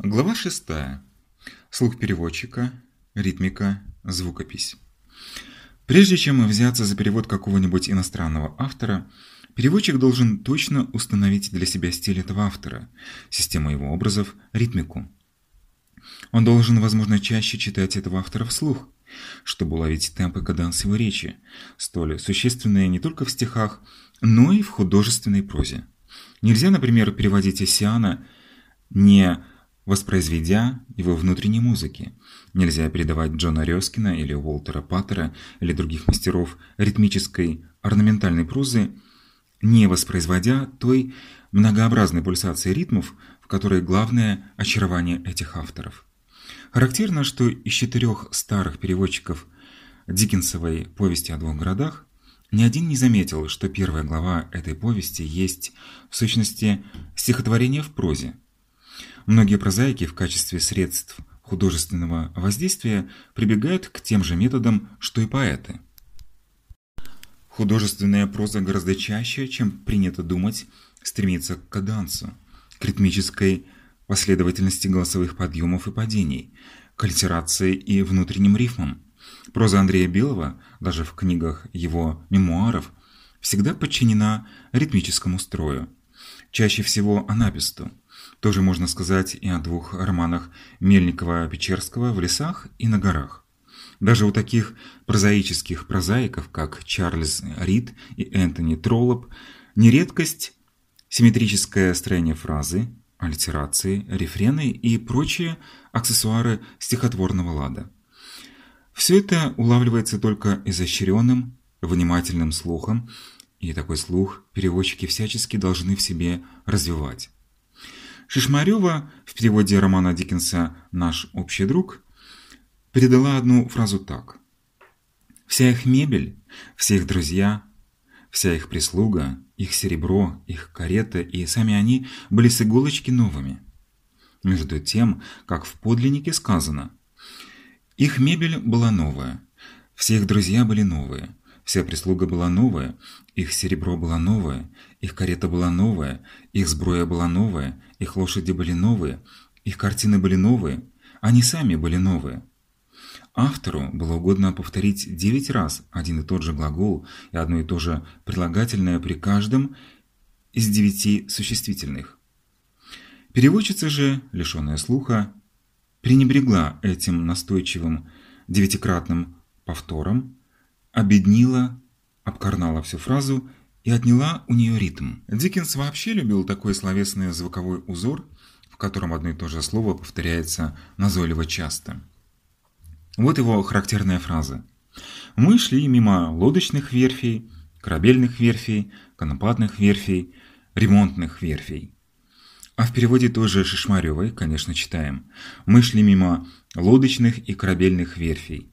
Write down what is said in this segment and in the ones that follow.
Глава 6. Слух переводчика, ритмика, звукопись. Прежде чем взяться за перевод какого-нибудь иностранного автора, переводчик должен точно установить для себя стиль этого автора, систему его образов, ритмику. Он должен, возможно, чаще читать этого автора вслух, чтобы уловить темп и каданс его речи, столь существенные не только в стихах, но и в художественной прозе. Нельзя, например, переводить Исиана не воспроизведя его внутренней музыки. Нельзя передавать Джона Рёскина или Уолтера Паттера или других мастеров ритмической орнаментальной прозы, не воспроизводя той многообразной пульсации ритмов, в которой главное очарование этих авторов. Характерно, что из четырех старых переводчиков Диккенсовой повести о двух городах ни один не заметил, что первая глава этой повести есть, в сущности, стихотворение в прозе, Многие прозаики в качестве средств художественного воздействия прибегают к тем же методам, что и поэты. Художественная проза гораздо чаще, чем принято думать, стремится к кадансу, к ритмической последовательности голосовых подъемов и падений, к альтерации и внутренним рифмам. Проза Андрея Белого, даже в книгах его мемуаров, всегда подчинена ритмическому строю, чаще всего анаписту, тоже можно сказать и о двух романах Мельникова-Печерского «В лесах и на горах». Даже у таких прозаических прозаиков, как Чарльз Рид и Энтони Троллоп, нередкость симметрическое строение фразы, аллитерации, рефрены и прочие аксессуары стихотворного лада. Все это улавливается только изощренным, внимательным слухом, и такой слух переводчики всячески должны в себе развивать. Шишмарева в переводе романа Диккенса «Наш общий друг» передала одну фразу так. «Вся их мебель, все их друзья, вся их прислуга, их серебро, их карета и сами они были с иголочки новыми». Между тем, как в подлиннике сказано, их мебель была новая, все их друзья были новые, Вся прислуга была новая, их серебро было новое, их карета была новая, их сброя была новая, их лошади были новые, их картины были новые, они сами были новые. Автору было угодно повторить девять раз один и тот же глагол и одно и то же прилагательное при каждом из девяти существительных. Переводчица же, лишенная слуха, пренебрегла этим настойчивым девятикратным повтором обеднила, обкарнала всю фразу и отняла у нее ритм. Диккенс вообще любил такой словесный звуковой узор, в котором одно и то же слово повторяется назойливо часто. Вот его характерная фраза. Мы шли мимо лодочных верфей, корабельных верфей, конопатных верфей, ремонтных верфей. А в переводе той же Шишмаревой, конечно, читаем. Мы шли мимо лодочных и корабельных верфей.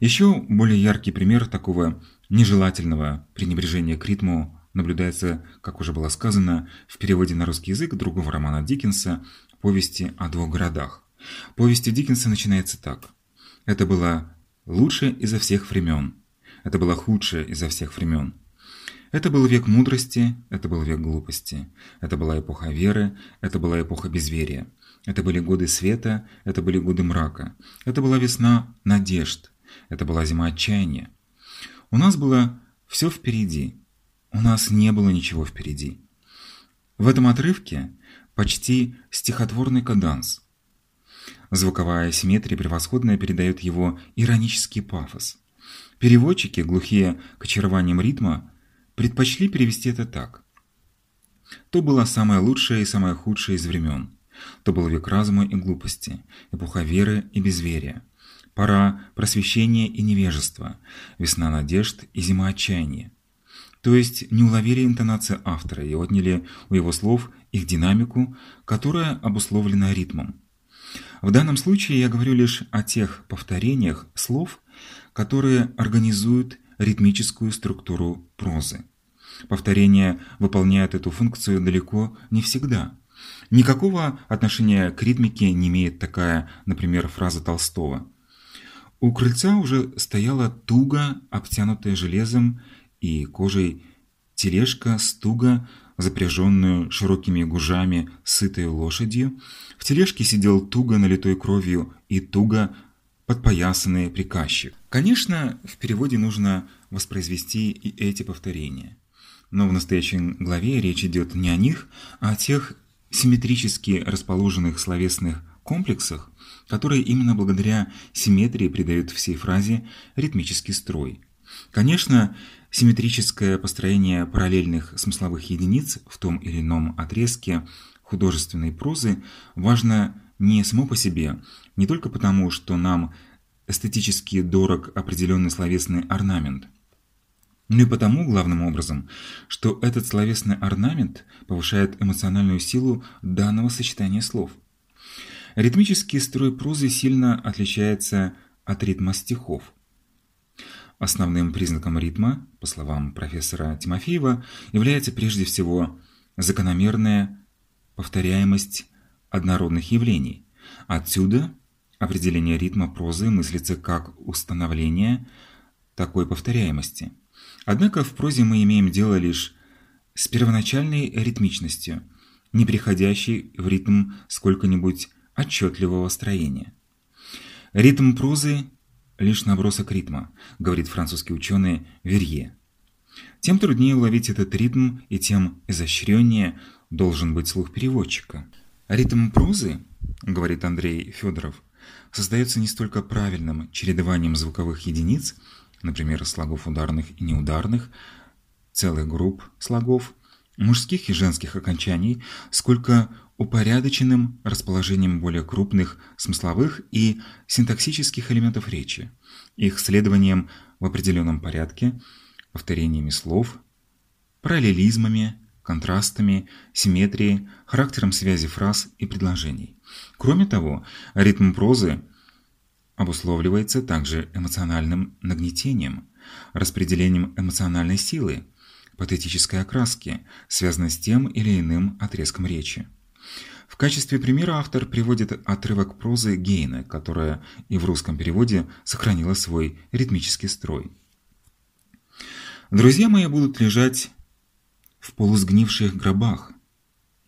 Еще более яркий пример такого нежелательного пренебрежения к ритму наблюдается, как уже было сказано, в переводе на русский язык другого романа Диккенса «Повести о двух городах». Повесть Диккенса начинается так. «Это было лучшее изо всех времен. Это было худшее изо всех времен. Это был век мудрости, это был век глупости. Это была эпоха веры, это была эпоха безверия. Это были годы света, это были годы мрака. Это была весна надежд, это была зима отчаяния. У нас было все впереди. У нас не было ничего впереди. В этом отрывке почти стихотворный каданс. Звуковая симметрия превосходная передает его иронический пафос. Переводчики, глухие к очарованиям ритма, предпочли перевести это так. То было самое лучшее и самое худшее из времен. То был век разума и глупости, эпоха веры и безверия. Пора просвещения и невежества, весна надежд и зима отчаяния. То есть не уловили интонации автора и отняли у его слов их динамику, которая обусловлена ритмом. В данном случае я говорю лишь о тех повторениях слов, которые организуют ритмическую структуру прозы. Повторения выполняют эту функцию далеко не всегда. Никакого отношения к ритмике не имеет такая, например, фраза Толстого – у крыльца уже стояла туго обтянутая железом и кожей тележка с туго запряженную широкими гужами сытой лошадью, в тележке сидел туго налитой кровью и туго подпоясанный приказчик. Конечно, в переводе нужно воспроизвести и эти повторения. Но в настоящей главе речь идет не о них, а о тех симметрически расположенных словесных комплексах, которые именно благодаря симметрии придают всей фразе ритмический строй. Конечно, симметрическое построение параллельных смысловых единиц в том или ином отрезке художественной прозы важно не само по себе, не только потому, что нам эстетически дорог определенный словесный орнамент, но и потому, главным образом, что этот словесный орнамент повышает эмоциональную силу данного сочетания слов. Ритмический строй прозы сильно отличается от ритма стихов. Основным признаком ритма, по словам профессора Тимофеева, является прежде всего закономерная повторяемость однородных явлений. Отсюда определение ритма прозы мыслится как установление такой повторяемости. Однако в прозе мы имеем дело лишь с первоначальной ритмичностью, не приходящей в ритм сколько-нибудь отчетливого строения. Ритм прозы – лишь набросок ритма, говорит французский ученый Верье. Тем труднее уловить этот ритм и тем изощреннее должен быть слух переводчика. Ритм прозы, говорит Андрей Федоров, создается не столько правильным чередованием звуковых единиц, например, слогов ударных и неударных, целых групп слогов, мужских и женских окончаний, сколько упорядоченным расположением более крупных смысловых и синтаксических элементов речи, их следованием в определенном порядке, повторениями слов, параллелизмами, контрастами, симметрией, характером связи фраз и предложений. Кроме того, ритм прозы обусловливается также эмоциональным нагнетением, распределением эмоциональной силы, патетической окраски, связанной с тем или иным отрезком речи. В качестве примера автор приводит отрывок прозы Гейна, которая и в русском переводе сохранила свой ритмический строй. «Друзья мои будут лежать в полусгнивших гробах,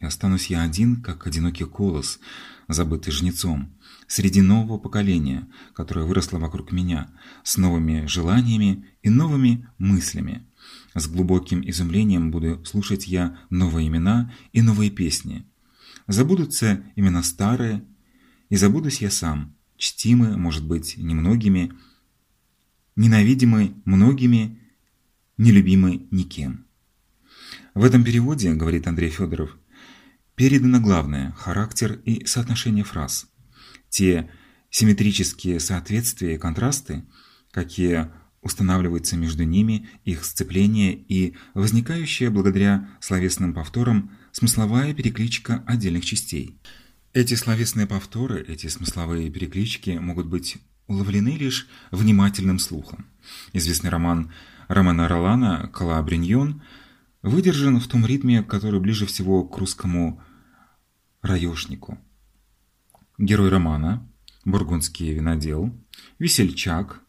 и останусь я один, как одинокий колос, забытый жнецом, среди нового поколения, которое выросло вокруг меня, с новыми желаниями и новыми мыслями. С глубоким изумлением буду слушать я новые имена и новые песни. Забудутся имена старые, и забудусь я сам, чтимый, может быть, немногими, ненавидимый многими, нелюбимый никем. В этом переводе, говорит Андрей Федоров, передано главное – характер и соотношение фраз. Те симметрические соответствия и контрасты, какие устанавливаются между ними, их сцепление и возникающая благодаря словесным повторам смысловая перекличка отдельных частей. Эти словесные повторы, эти смысловые переклички могут быть уловлены лишь внимательным слухом. Известный роман Романа Ролана «Калабриньон» выдержан в том ритме, который ближе всего к русскому раёшнику. Герой романа, бургундский винодел, весельчак,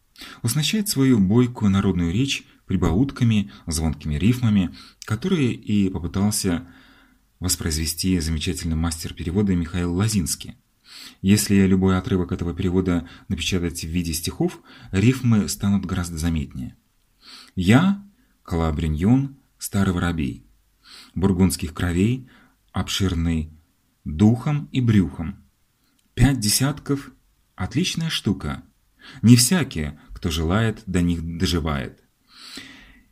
уснащает свою бойкую народную речь прибаутками, звонкими рифмами, которые и попытался воспроизвести замечательный мастер перевода Михаил Лазинский. Если любой отрывок этого перевода напечатать в виде стихов, рифмы станут гораздо заметнее. «Я, Калабриньон, старый воробей, бургундских кровей, обширный духом и брюхом. Пять десятков – отличная штука. Не всякие, кто желает, до них доживает.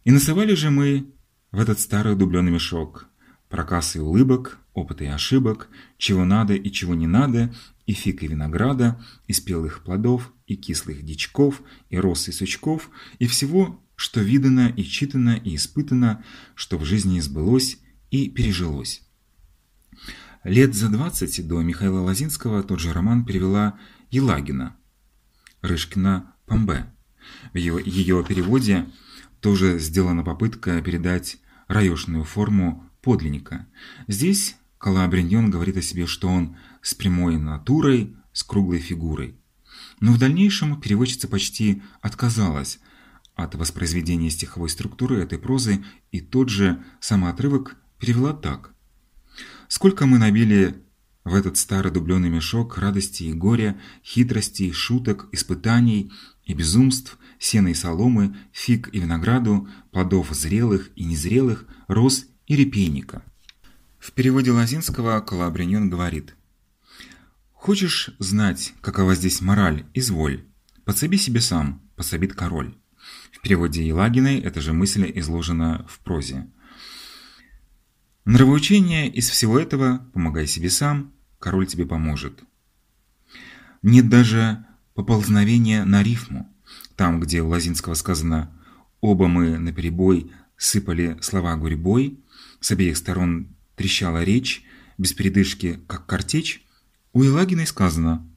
И насовали же мы в этот старый дубленый мешок прокасы улыбок, опыты и ошибок, чего надо и чего не надо, и фиг и винограда, и спелых плодов, и кислых дичков, и роз и сучков, и всего, что видано и читано и испытано, что в жизни сбылось и пережилось. Лет за двадцать до Михаила Лазинского тот же роман перевела Елагина, Рышкина Памбе. В ее, ее переводе тоже сделана попытка передать раешную форму подлинника. Здесь Калабриньон говорит о себе, что он с прямой натурой, с круглой фигурой. Но в дальнейшем переводчица почти отказалась от воспроизведения стиховой структуры этой прозы, и тот же самый отрывок перевела так. «Сколько мы набили в этот старый дубленый мешок радости и горя, хитростей, шуток, испытаний и безумств, сена и соломы, фиг и винограду, плодов зрелых и незрелых, роз и репейника». В переводе Лазинского Калабриньон говорит «Хочешь знать, какова здесь мораль? Изволь. Подсоби себе сам, пособит король». В переводе Елагиной эта же мысль изложена в прозе. Нравоучение из всего этого «помогай себе сам, король тебе поможет». Нет даже поползновения на рифму. Там, где у Лазинского сказано «оба мы наперебой сыпали слова гурьбой», с обеих сторон трещала речь, без передышки, как картечь, у Елагиной сказано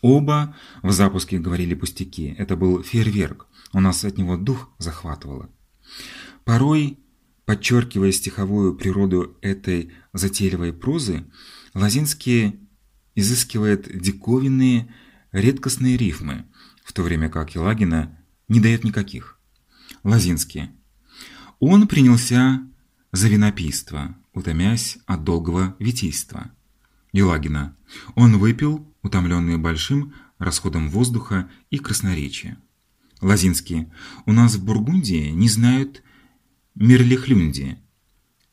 «оба в запуске говорили пустяки, это был фейерверк, у нас от него дух захватывало». Порой Подчеркивая стиховую природу этой затейливой прозы, Лозинский изыскивает диковинные, редкостные рифмы, в то время как Елагина не дает никаких. Лозинский. Он принялся за винопийство, утомясь от долгого витийства. Елагина. Он выпил, утомленный большим расходом воздуха и красноречия. Лозинский. У нас в Бургундии не знают Мерлихлюнди.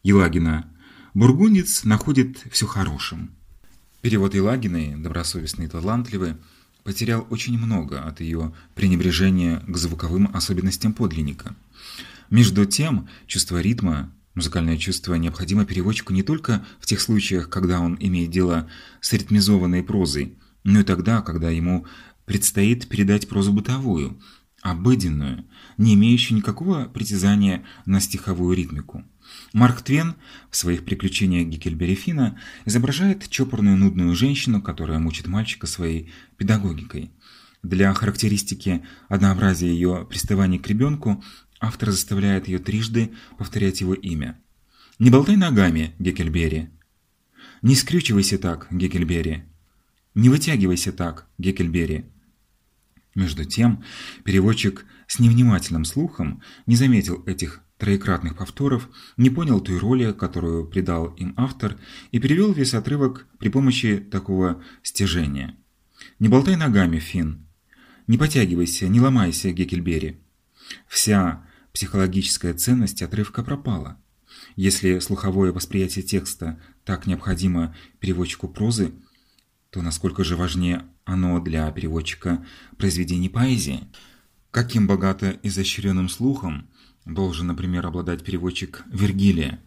Елагина. Бургундец находит все хорошим. Перевод Елагиной, добросовестный и талантливый, потерял очень много от ее пренебрежения к звуковым особенностям подлинника. Между тем, чувство ритма, музыкальное чувство необходимо переводчику не только в тех случаях, когда он имеет дело с ритмизованной прозой, но и тогда, когда ему предстоит передать прозу бытовую – обыденную, не имеющую никакого притязания на стиховую ритмику. Марк Твен в своих приключениях Геккельбери Фина изображает чопорную нудную женщину, которая мучит мальчика своей педагогикой. Для характеристики однообразия ее приставаний к ребенку автор заставляет ее трижды повторять его имя. «Не болтай ногами, Геккельбери!» «Не скрючивайся так, Геккельбери!» «Не вытягивайся так, Геккельбери!» Между тем, переводчик с невнимательным слухом не заметил этих троекратных повторов, не понял той роли, которую придал им автор, и перевел весь отрывок при помощи такого стяжения. «Не болтай ногами, Финн! Не потягивайся, не ломайся, Геккельбери!» Вся психологическая ценность отрывка пропала. Если слуховое восприятие текста так необходимо переводчику прозы, то насколько же важнее оно для переводчика произведений поэзии? Каким богато изощренным слухом должен, например, обладать переводчик Вергилия?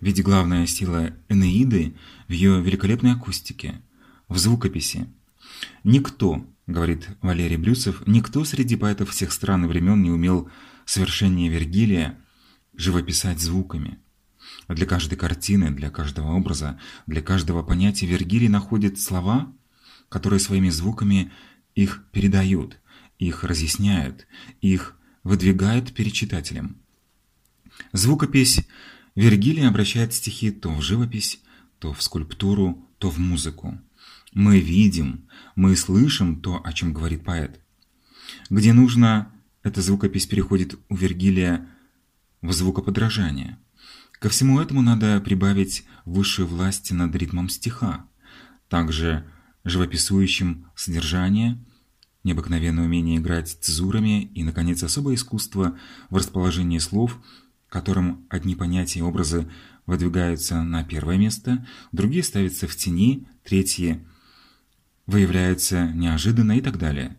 Ведь главная сила Энеиды в ее великолепной акустике, в звукописи. Никто, говорит Валерий Брюсов, никто среди поэтов всех стран и времен не умел совершеннее Вергилия живописать звуками. Для каждой картины, для каждого образа, для каждого понятия Вергилий находит слова, которые своими звуками их передают, их разъясняют, их выдвигают перед читателем. Звукопись Вергилия обращает стихи то в живопись, то в скульптуру, то в музыку. Мы видим, мы слышим то, о чем говорит поэт. Где нужно, эта звукопись переходит у Вергилия в звукоподражание – Ко всему этому надо прибавить высшую власть над ритмом стиха, также живописующим содержание, необыкновенное умение играть цезурами и, наконец, особое искусство в расположении слов, которым одни понятия и образы выдвигаются на первое место, другие ставятся в тени, третьи выявляются неожиданно и так далее.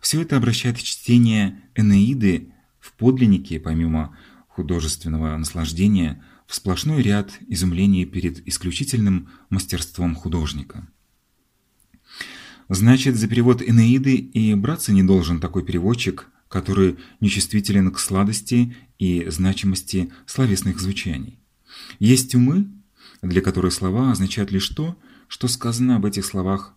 Все это обращает чтение Энеиды в подлиннике, помимо художественного наслаждения, в сплошной ряд изумлений перед исключительным мастерством художника. Значит, за перевод Энеиды и браться не должен такой переводчик, который нечувствителен к сладости и значимости словесных звучаний. Есть умы, для которых слова означают лишь то, что сказано об этих словах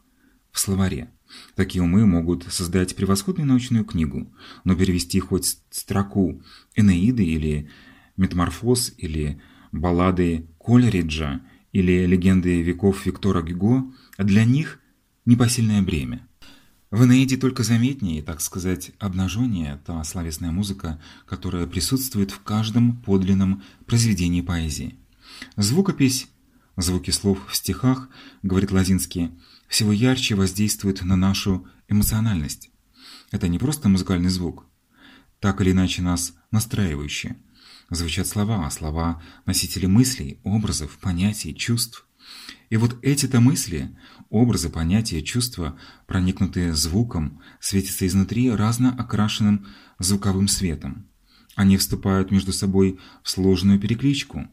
в словаре. Такие умы могут создать превосходную научную книгу, но перевести хоть строку Энеиды или Метаморфоз или баллады Колериджа или легенды веков Виктора Гюго для них непосильное бремя. В Энеиде только заметнее, так сказать, обнажение та словесная музыка, которая присутствует в каждом подлинном произведении поэзии. Звукопись, звуки слов в стихах, говорит Лазинский, всего ярче воздействуют на нашу эмоциональность. Это не просто музыкальный звук, так или иначе нас настраивающий. Звучат слова, а слова – носители мыслей, образов, понятий, чувств. И вот эти-то мысли, образы, понятия, чувства, проникнутые звуком, светятся изнутри разно окрашенным звуковым светом. Они вступают между собой в сложную перекличку.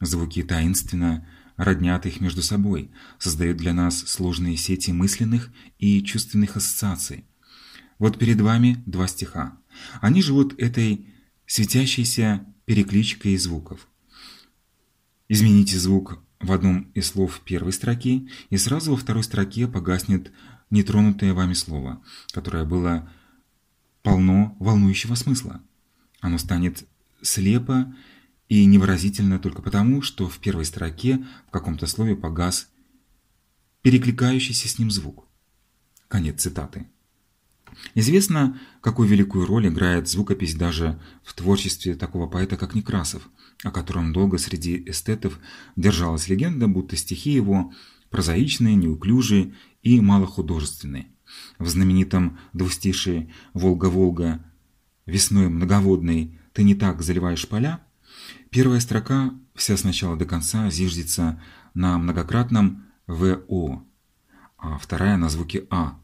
Звуки таинственно роднят их между собой, создают для нас сложные сети мысленных и чувственных ассоциаций. Вот перед вами два стиха. Они живут этой светящейся перекличкой звуков. Измените звук в одном из слов первой строки, и сразу во второй строке погаснет нетронутое вами слово, которое было полно волнующего смысла. Оно станет слепо и невыразительно только потому, что в первой строке в каком-то слове погас перекликающийся с ним звук. Конец цитаты. Известно, какую великую роль играет звукопись даже в творчестве такого поэта, как Некрасов, о котором долго среди эстетов держалась легенда, будто стихи его прозаичные, неуклюжие и малохудожественные. В знаменитом двустишии «Волга-Волга» весной многоводной «Ты не так заливаешь поля» первая строка вся с начала до конца зиждется на многократном «ВО», а вторая на звуке «А».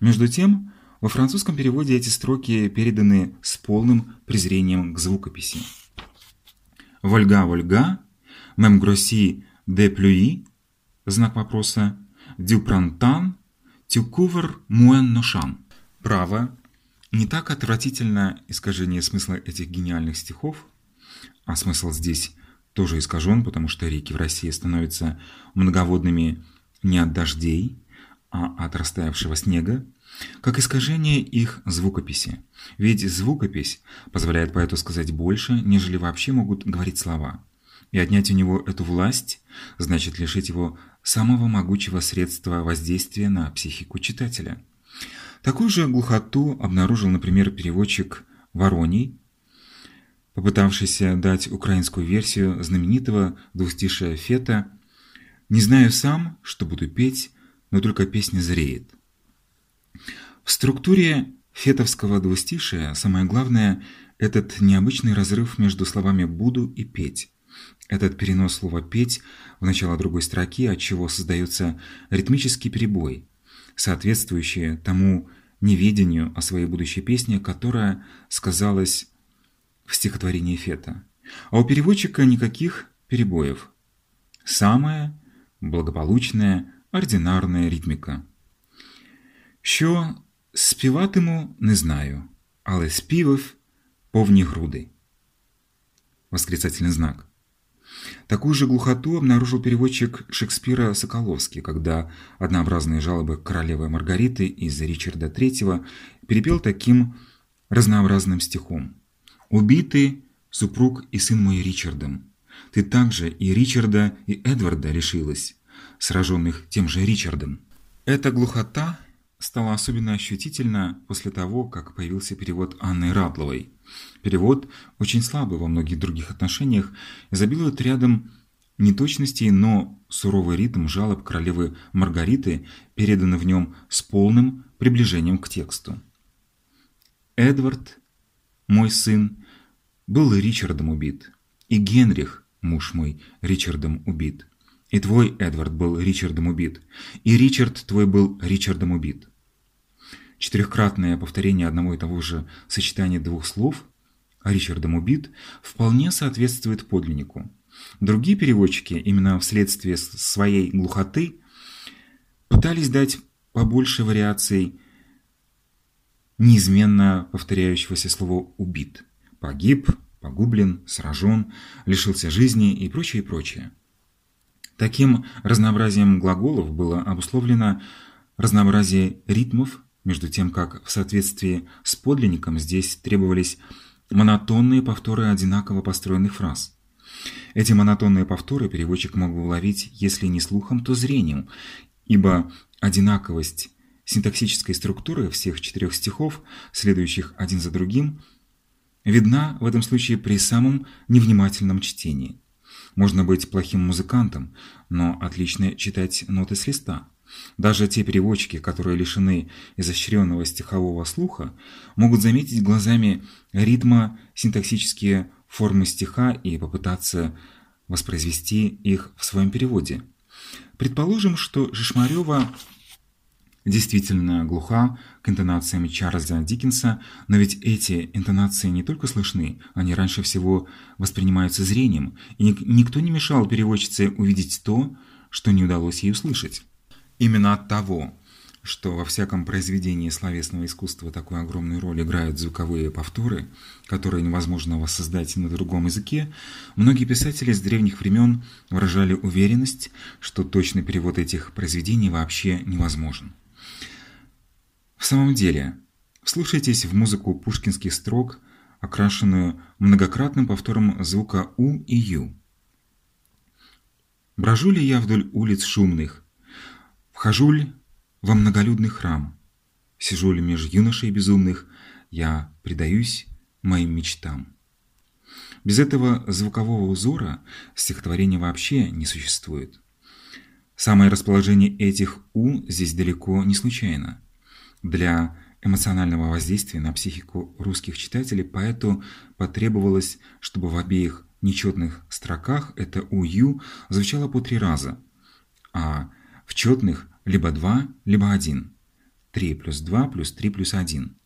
Между тем, во французском переводе эти строки переданы с полным презрением к звукописи. «Вольга, Вольга», «Мем гросси де плюи», знак вопроса, «Дю прантан», «Тю кувер муэн ношан». Право, не так отвратительно искажение смысла этих гениальных стихов, а смысл здесь тоже искажен, потому что реки в России становятся многоводными не от дождей, а от растаявшего снега, как искажение их звукописи. Ведь звукопись позволяет поэту сказать больше, нежели вообще могут говорить слова. И отнять у него эту власть значит лишить его самого могучего средства воздействия на психику читателя. Такую же глухоту обнаружил, например, переводчик Вороний, попытавшийся дать украинскую версию знаменитого двустишия Фета «Не знаю сам, что буду петь, но только песня зреет». В структуре фетовского двустишия самое главное – этот необычный разрыв между словами «буду» и «петь». Этот перенос слова «петь» в начало другой строки, от чего создается ритмический перебой, соответствующий тому неведению о своей будущей песне, которая сказалась в стихотворении Фета. А у переводчика никаких перебоев. Самая благополучная, ординарная ритмика. Що співатиму, не знаю, але співав повні груди. Восклицательный знак. Такую же глухоту обнаружил переводчик Шекспира Соколовский, когда однообразные жалобы королевы Маргариты из Ричарда III перепел таким разнообразным стихом. «Убиты супруг и сын мой Ричардом. Ты также и Ричарда, и Эдварда лишилась, сраженных тем же Ричардом». Эта глухота стала особенно ощутительна после того, как появился перевод Анны Радловой. Перевод очень слабый во многих других отношениях, изобилует рядом неточностей, но суровый ритм жалоб королевы Маргариты передан в нем с полным приближением к тексту. Эдвард, мой сын, был Ричардом убит, и Генрих, муж мой, Ричардом убит. И твой Эдвард был Ричардом убит, и Ричард твой был Ричардом убит. Четырехкратное повторение одного и того же сочетания двух слов Ричардом убит вполне соответствует подлиннику. Другие переводчики, именно вследствие своей глухоты, пытались дать побольше вариаций неизменно повторяющегося слова «убит». Погиб, погублен, сражен, лишился жизни и прочее, и прочее. Таким разнообразием глаголов было обусловлено разнообразие ритмов между тем как в соответствии с подлинником здесь требовались монотонные повторы одинаково построенных фраз. Эти монотонные повторы переводчик мог уловить, если не слухом, то зрением, ибо одинаковость синтаксической структуры всех четырех стихов, следующих один за другим, видна в этом случае при самом невнимательном чтении. Можно быть плохим музыкантом, но отлично читать ноты с листа. Даже те переводчики, которые лишены изощренного стихового слуха, могут заметить глазами ритма синтаксические формы стиха и попытаться воспроизвести их в своем переводе. Предположим, что Жишмарева действительно глуха к интонациям Чарльза Диккенса, но ведь эти интонации не только слышны, они раньше всего воспринимаются зрением, и никто не мешал переводчице увидеть то, что не удалось ей услышать. Именно от того, что во всяком произведении словесного искусства такую огромную роль играют звуковые повторы, которые невозможно воссоздать на другом языке, многие писатели с древних времен выражали уверенность, что точный перевод этих произведений вообще невозможен. В самом деле, вслушайтесь в музыку пушкинских строк, окрашенную многократным повтором звука «у» и «ю». Брожу ли я вдоль улиц шумных? Вхожу ли во многолюдный храм? Сижу ли меж юношей безумных? Я предаюсь моим мечтам. Без этого звукового узора стихотворения вообще не существует. Самое расположение этих «у» здесь далеко не случайно. Для эмоционального воздействия на психику русских читателей поэту потребовалось, чтобы в обеих нечетных строках это «ую» звучало по три раза, а в четных либо два, либо один. 3 плюс 2 плюс 3 плюс 1.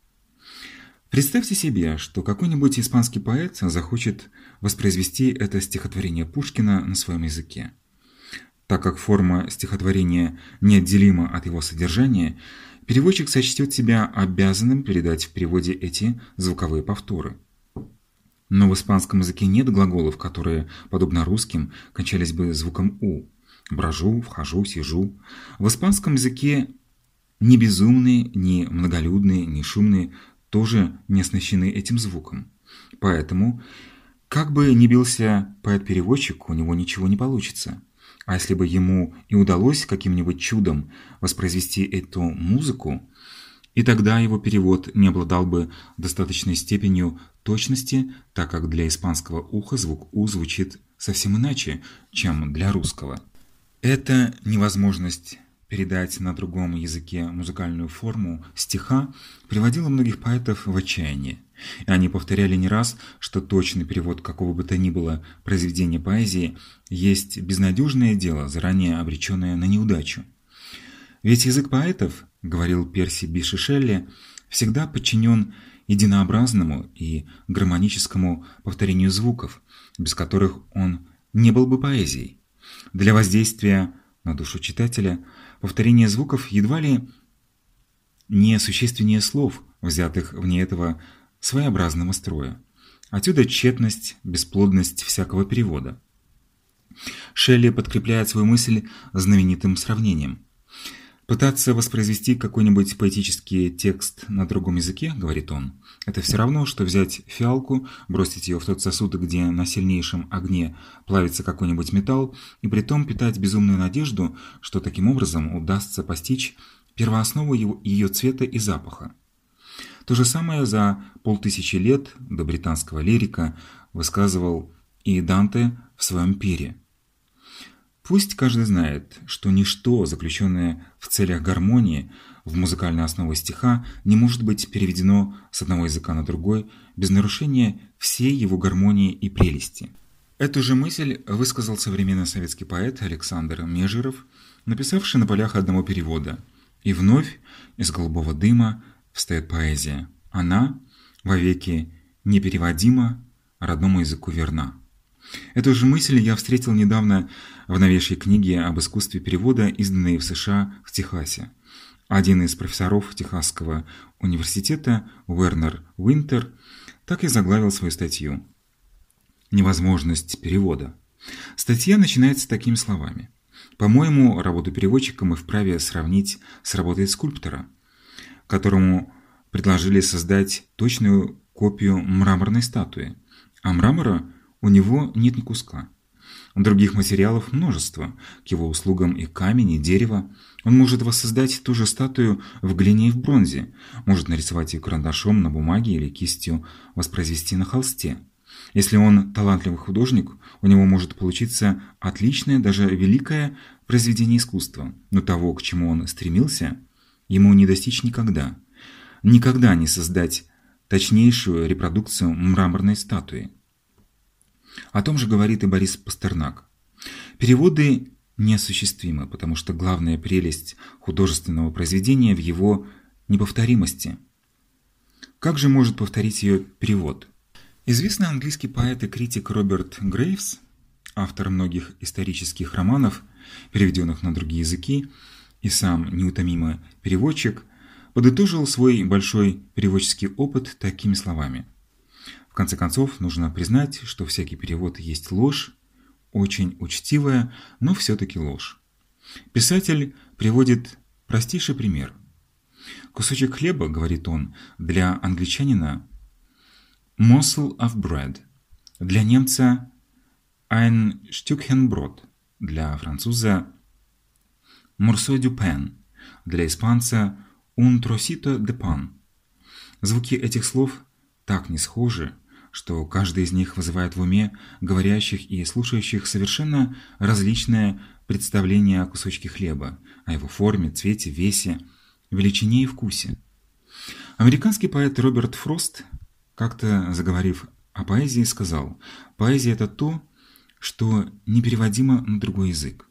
Представьте себе, что какой-нибудь испанский поэт захочет воспроизвести это стихотворение Пушкина на своем языке. Так как форма стихотворения неотделима от его содержания, переводчик сочтет себя обязанным передать в переводе эти звуковые повторы. Но в испанском языке нет глаголов, которые, подобно русским, кончались бы звуком «у». Брожу, вхожу, сижу. В испанском языке ни безумные, ни многолюдные, ни шумные тоже не оснащены этим звуком. Поэтому, как бы ни бился поэт-переводчик, у него ничего не получится. А если бы ему и удалось каким-нибудь чудом воспроизвести эту музыку, и тогда его перевод не обладал бы достаточной степенью точности, так как для испанского уха звук «у» звучит совсем иначе, чем для русского. Эта невозможность передать на другом языке музыкальную форму стиха приводила многих поэтов в отчаяние. И они повторяли не раз, что точный перевод какого бы то ни было произведения поэзии есть безнадежное дело, заранее обреченное на неудачу. Ведь язык поэтов, говорил Перси Биши всегда подчинен единообразному и гармоническому повторению звуков, без которых он не был бы поэзией. Для воздействия на душу читателя повторение звуков едва ли не существеннее слов, взятых вне этого своеобразного строя. Отсюда тщетность, бесплодность всякого перевода. Шелли подкрепляет свою мысль знаменитым сравнением. Пытаться воспроизвести какой-нибудь поэтический текст на другом языке, говорит он, это все равно, что взять фиалку, бросить ее в тот сосуд, где на сильнейшем огне плавится какой-нибудь металл, и при том питать безумную надежду, что таким образом удастся постичь первооснову ее цвета и запаха. То же самое за полтысячи лет до британского лирика высказывал и Данте в своем пире. Пусть каждый знает, что ничто, заключенное в целях гармонии в музыкальной основе стиха, не может быть переведено с одного языка на другой без нарушения всей его гармонии и прелести. Эту же мысль высказал современный советский поэт Александр Межеров, написавший на полях одного перевода. И вновь из голубого дыма встает поэзия. Она вовеки непереводима, родному языку верна. Эту же мысль я встретил недавно в новейшей книге об искусстве перевода, изданной в США в Техасе. Один из профессоров Техасского университета, Уэрнер Уинтер, так и заглавил свою статью «Невозможность перевода». Статья начинается такими словами. По-моему, работу переводчика мы вправе сравнить с работой скульптора, которому предложили создать точную копию мраморной статуи, а мрамора у него нет ни куска. Других материалов множество. К его услугам и камень, и дерево. Он может воссоздать ту же статую в глине и в бронзе, может нарисовать ее карандашом на бумаге или кистью воспроизвести на холсте. Если он талантливый художник, у него может получиться отличное, даже великое произведение искусства, но того, к чему он стремился, ему не достичь никогда. Никогда не создать точнейшую репродукцию мраморной статуи. О том же говорит и Борис Пастернак. Переводы неосуществимы, потому что главная прелесть художественного произведения в его неповторимости. Как же может повторить ее перевод? Известный английский поэт и критик Роберт Грейвс, автор многих исторических романов, переведенных на другие языки, и сам неутомимый переводчик, подытожил свой большой переводческий опыт такими словами. Конце концов, нужно признать, что всякий перевод есть ложь, очень учтивая, но все-таки ложь. Писатель приводит простейший пример. Кусочек хлеба, говорит он, для англичанина Morsel of bread. Для немца ein Stückchen Brot. Для француза morceau du pain. Для испанца un trocito de pan. Звуки этих слов так не схожи, что каждый из них вызывает в уме говорящих и слушающих совершенно различное представление о кусочке хлеба, о его форме, цвете, весе, величине и вкусе. Американский поэт Роберт Фрост как-то заговорив о поэзии, сказал, «Поэзия – это то, что непереводимо на другой язык».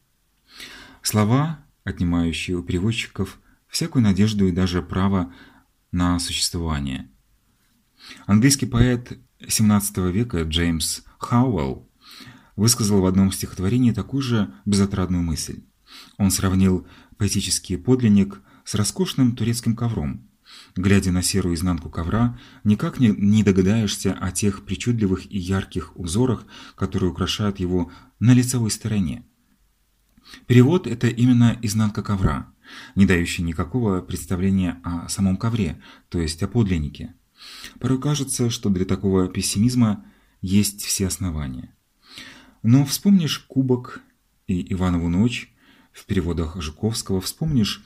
Слова, отнимающие у переводчиков всякую надежду и даже право на существование. Английский поэт XVII века Джеймс Хауэлл высказал в одном стихотворении такую же безотрадную мысль. Он сравнил поэтический подлинник с роскошным турецким ковром, Глядя на серую изнанку ковра, никак не, не догадаешься о тех причудливых и ярких узорах, которые украшают его на лицевой стороне. Перевод – это именно изнанка ковра, не дающий никакого представления о самом ковре, то есть о подлиннике. Порой кажется, что для такого пессимизма есть все основания. Но вспомнишь «Кубок» и «Иванову ночь» в переводах Жуковского, вспомнишь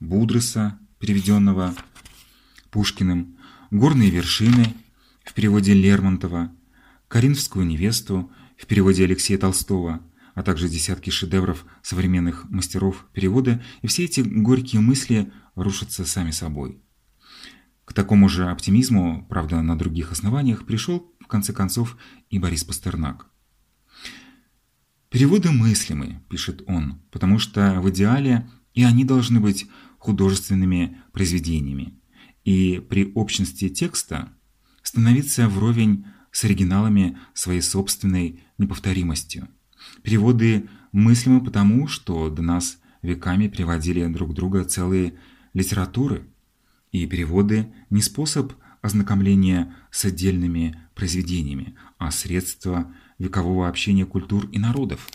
Будреса, переведенного Пушкиным, «Горные вершины» в переводе Лермонтова, «Каринфскую невесту» в переводе Алексея Толстого, а также десятки шедевров современных мастеров перевода, и все эти горькие мысли рушатся сами собой. К такому же оптимизму, правда на других основаниях, пришел в конце концов и Борис Пастернак. «Переводы мыслимы», – пишет он, – «потому что в идеале и они должны быть художественными произведениями и при общности текста становиться вровень с оригиналами своей собственной неповторимостью. Переводы мыслимы потому, что до нас веками приводили друг друга целые литературы, и переводы не способ ознакомления с отдельными произведениями, а средство векового общения культур и народов.